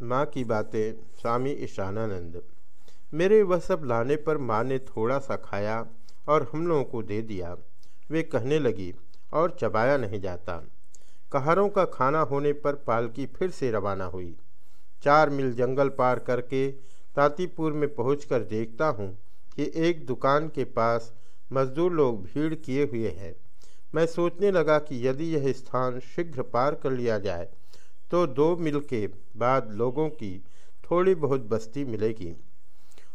माँ की बातें, स्वामी ईशानानंद। मेरे वह सब लाने पर माँ ने थोड़ा सा खाया और हम लोगों को दे दिया। वे कहने लगी, और चबाया नहीं जाता। कहारों का खाना होने पर पालकी फिर से रवाना हुई। चार मील जंगल पार करके तातीपुर में पहुंचकर देखता हूँ कि एक दुकान के पास मजदूर लोग भीड़ किए हुए हैं। मैं सोचने लगा कि यदि यह स्थान शीघ्र पार कर लिया जाए तो दो मील के बाद लोगों की थोड़ी बहुत बस्ती मिलेगी।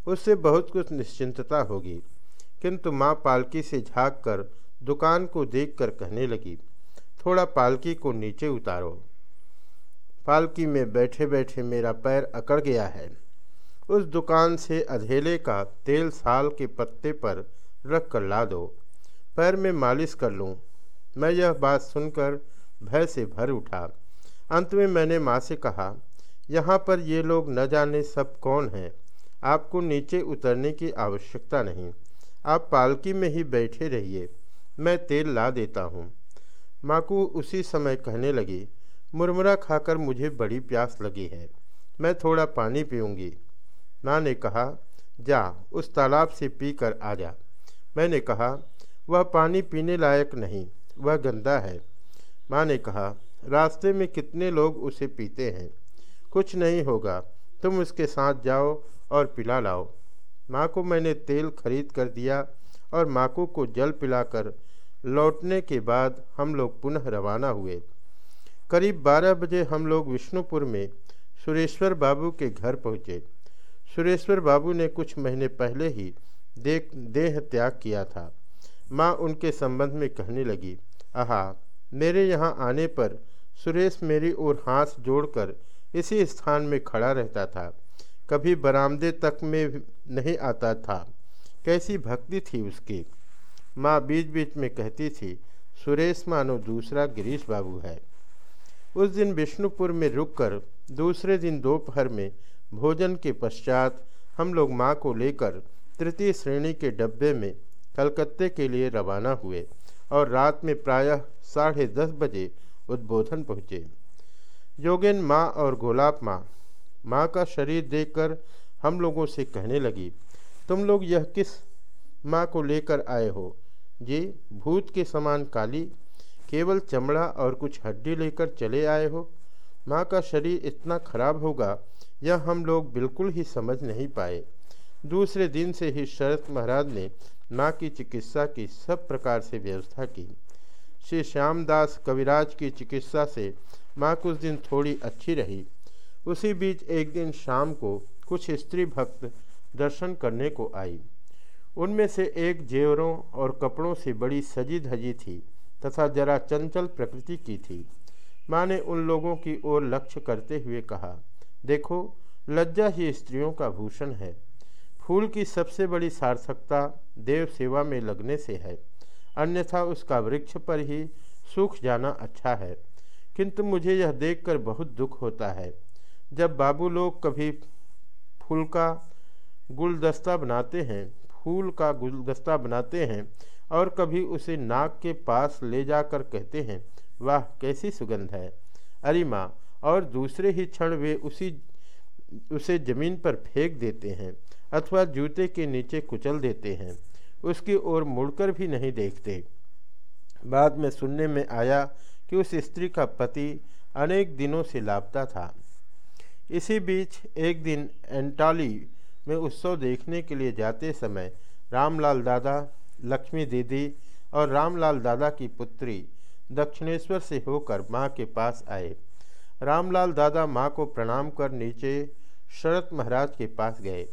उससे बहुत कुछ निश्चिंतता होगी। किंतु माँ पालकी से झाँक कर दुकान को देखकर कहने लगी, थोड़ा पालकी को नीचे उतारो। पालकी में बैठे बैठे मेरा पैर अकड़ गया है। उस दुकान से अधेले का तेल साल के पत्ते पर रख कर ला दो। पैर में मालिश कर लूँ। मैं यह बात सुनकर भय से भर उठा। अंत में मैंने माँ से कहा, यहाँ पर ये लोग न जाने सब कौन हैं। आपको नीचे उतरने की आवश्यकता नहीं। आप पालकी में ही बैठे रहिए। मैं तेल ला देता हूँ। माँ को उसी समय कहने लगी, मुरमुरा खाकर मुझे बड़ी प्यास लगी है। मैं थोड़ा पानी पीऊँगी। माँ ने कहा, जा, उस तालाब से पी कर आ जा। मैंने कहा, वह पानी पीने लायक नहीं, वह गंदा है। माँ ने कहा रास्ते में कितने लोग उसे पीते हैं? कुछ नहीं होगा। तुम उसके साथ जाओ और पिला लाओ। माँ को मैंने तेल खरीद कर दिया और माकू को जल पिलाकर लौटने के बाद हम लोग पुनः रवाना हुए। करीब बारह बजे हम लोग विष्णुपुर में सुरेश्वर बाबू के घर पहुँचे। सुरेश्वर बाबू ने कुछ महीने पहले ही देख, देह त्याग किया था। माँ उनके संबंध में कहने लगी, आहा, मेरे यहाँ आने पर सुरेश मेरी ओर हाथ जोड़कर इसी स्थान में खड़ा रहता था। कभी बरामदे तक में नहीं आता था। कैसी भक्ति थी उसकी। माँ बीच बीच में कहती थी, सुरेश मानो दूसरा गिरीश बाबू है। उस दिन विष्णुपुर में रुककर दूसरे दिन दोपहर में भोजन के पश्चात हम लोग माँ को लेकर तृतीय श्रेणी के डब्बे में कलकत्ते के लिए रवाना हुए और रात में प्रायः साढ़े दस बजे उद्बोधन पहुँचे। योगेन माँ और गोलाब माँ माँ का शरीर देखकर हम लोगों से कहने लगी, तुम लोग यह किस माँ को लेकर आए हो? जी भूत के समान काली, केवल चमड़ा और कुछ हड्डी लेकर चले आए हो? माँ का शरीर इतना खराब होगा, यह हम लोग बिल्कुल ही समझ नहीं पाए। दूसरे दिन से ही शरत महाराज ने माँ की चिकित्सा की सब प्रकार से व्यवस्था की। श्री श्यामदास कविराज की चिकित्सा से माँ कुछ दिन थोड़ी अच्छी रही। उसी बीच एक दिन शाम को कुछ स्त्री भक्त दर्शन करने को आई। उनमें से एक जेवरों और कपड़ों से बड़ी सजी धजी थी तथा जरा चंचल प्रकृति की थी। माँ ने उन लोगों की ओर लक्ष्य करते हुए कहा, देखो, लज्जा ही स्त्रियों का भूषण है। फूल की सबसे बड़ी सार्थकता देव सेवा में लगने से है। अन्यथा उसका वृक्ष पर ही सूख जाना अच्छा है। किंतु मुझे यह देखकर बहुत दुख होता है। जब बाबू लोग कभी फूल का गुलदस्ता बनाते हैं, फूल का गुलदस्ता बनाते हैं और कभी उसे नाक के पास ले जाकर कहते हैं, वाह, कैसी सुगंध है। अरे माँ, और दूसरे ही क्षण वे उसी, उसे ज़मीन पर फेंक देते हैं अथवा जूते के नीचे कुचल देते हैं। उसकी ओर मुड़कर भी नहीं देखते। बाद में सुनने में आया कि उस स्त्री का पति अनेक दिनों से लापता था। इसी बीच एक दिन एंटाली में उत्सव देखने के लिए जाते समय रामलाल दादा, लक्ष्मी दीदी और रामलाल दादा की पुत्री दक्षिणेश्वर से होकर माँ के पास आए। रामलाल दादा माँ को प्रणाम कर नीचे शरत महाराज के पास गए।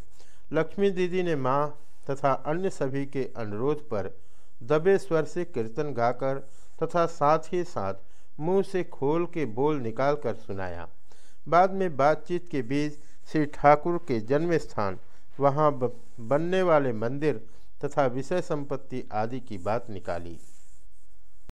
लक्ष्मी दीदी ने माँ तथा अन्य सभी के अनुरोध पर दबे स्वर से कीर्तन गाकर तथा साथ ही साथ मुँह से खोल के बोल निकाल कर सुनाया। बाद में बातचीत के बीच श्री ठाकुर के जन्म स्थान वहाँ बनने वाले मंदिर तथा विषय संपत्ति आदि की बात निकाली।